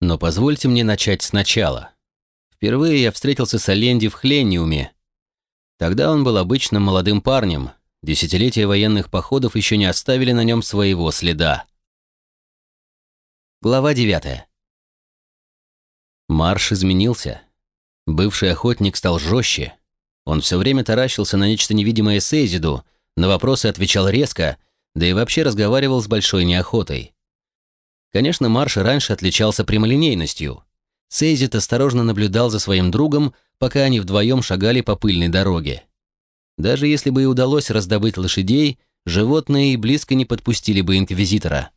Но позвольте мне начать сначала. Впервые я встретился с Оленди в Хлениуме. Тогда он был обычным молодым парнем. Десятилетия военных походов еще не оставили на нем своего следа. Глава 9. Марш изменился. Бывший охотник стал жестче. Он все время таращился на нечто невидимое Сейзиду, на вопросы отвечал резко, да и вообще разговаривал с большой неохотой. Конечно, Марш раньше отличался прямолинейностью. Сейзит осторожно наблюдал за своим другом, пока они вдвоем шагали по пыльной дороге. Даже если бы и удалось раздобыть лошадей, животные и близко не подпустили бы инквизитора.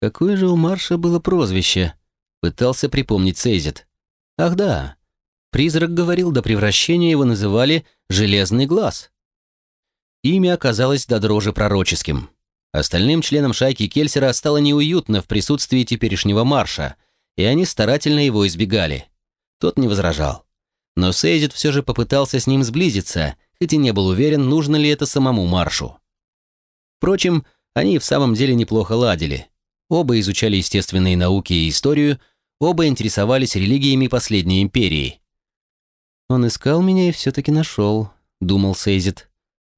Какое же у Марша было прозвище? Пытался припомнить Сейзит. Ах да, призрак говорил, до превращения его называли «железный глаз». Имя оказалось до дрожи пророческим. Остальным членам шайки Кельсера стало неуютно в присутствии теперешнего марша, и они старательно его избегали. Тот не возражал. Но Сейзит все же попытался с ним сблизиться, хоть и не был уверен, нужно ли это самому маршу. Впрочем, они в самом деле неплохо ладили. Оба изучали естественные науки и историю, оба интересовались религиями последней империи. «Он искал меня и все-таки нашел», — думал Сейзит.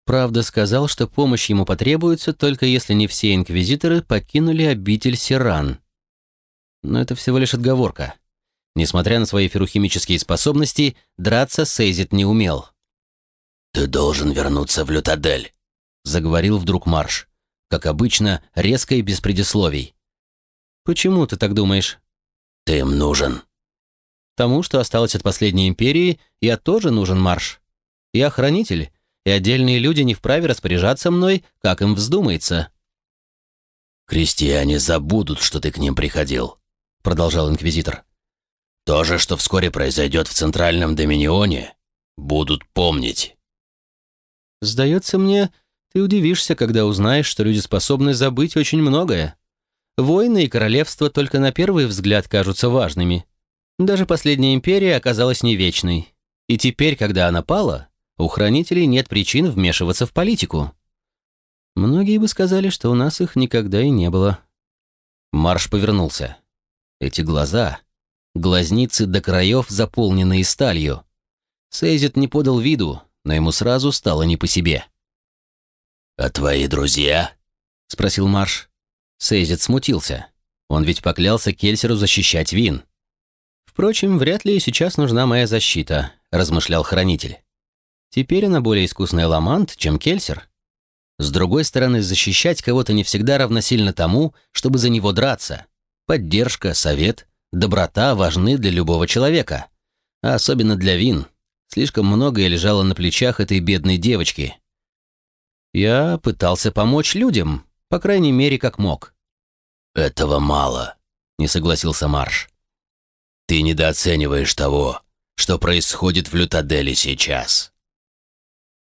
Правда, сказал, что помощь ему потребуется, только если не все инквизиторы покинули обитель Сиран. Но это всего лишь отговорка. Несмотря на свои ферухимические способности, драться Сейзит не умел. «Ты должен вернуться в Лютадель», — заговорил вдруг Марш. Как обычно, резко и без предисловий. «Почему ты так думаешь?» «Ты им нужен». «Тому, что осталось от последней империи, я тоже нужен, Марш. Я хранитель, и отдельные люди не вправе распоряжаться мной, как им вздумается». «Крестьяне забудут, что ты к ним приходил», — продолжал инквизитор. «То же, что вскоре произойдет в Центральном Доминионе, будут помнить». «Сдается мне, ты удивишься, когда узнаешь, что люди способны забыть очень многое. Войны и королевства только на первый взгляд кажутся важными. Даже последняя империя оказалась не вечной. И теперь, когда она пала, у хранителей нет причин вмешиваться в политику. Многие бы сказали, что у нас их никогда и не было. Марш повернулся. Эти глаза, глазницы до краев, заполненные сталью. Сейзит не подал виду, но ему сразу стало не по себе. «А твои друзья?» — спросил Марш. Сейзит смутился. Он ведь поклялся Кельсеру защищать Вин. «Впрочем, вряд ли сейчас нужна моя защита», — размышлял хранитель. Теперь она более искусный ламант, чем Кельсер. С другой стороны, защищать кого-то не всегда равносильно тому, чтобы за него драться. Поддержка, совет, доброта важны для любого человека. А особенно для Вин. Слишком многое лежало на плечах этой бедной девочки. Я пытался помочь людям, по крайней мере, как мог. «Этого мало», — не согласился Марш. «Ты недооцениваешь того, что происходит в Лютаделе сейчас».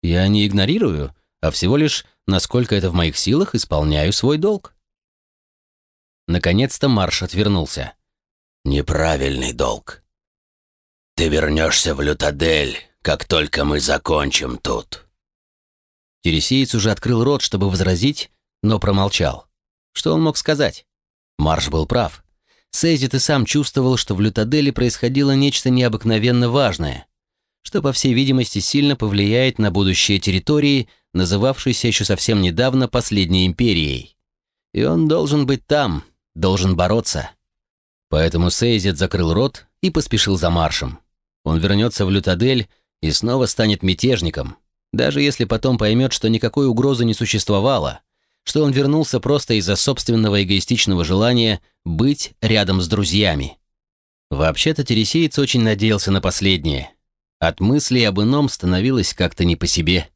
Я не игнорирую, а всего лишь, насколько это в моих силах, исполняю свой долг. Наконец-то Марш отвернулся. «Неправильный долг. Ты вернешься в Лютадель, как только мы закончим тут». Тересеец уже открыл рот, чтобы возразить, но промолчал. Что он мог сказать? Марш был прав. Сейзит и сам чувствовал, что в Лютаделе происходило нечто необыкновенно важное что, по всей видимости, сильно повлияет на будущее территории, называвшейся еще совсем недавно последней империей. И он должен быть там, должен бороться. Поэтому Сейзет закрыл рот и поспешил за маршем. Он вернется в Лютадель и снова станет мятежником, даже если потом поймет, что никакой угрозы не существовало, что он вернулся просто из-за собственного эгоистичного желания быть рядом с друзьями. Вообще-то Тересеец очень надеялся на последнее – от мыслей об ином становилось как-то не по себе.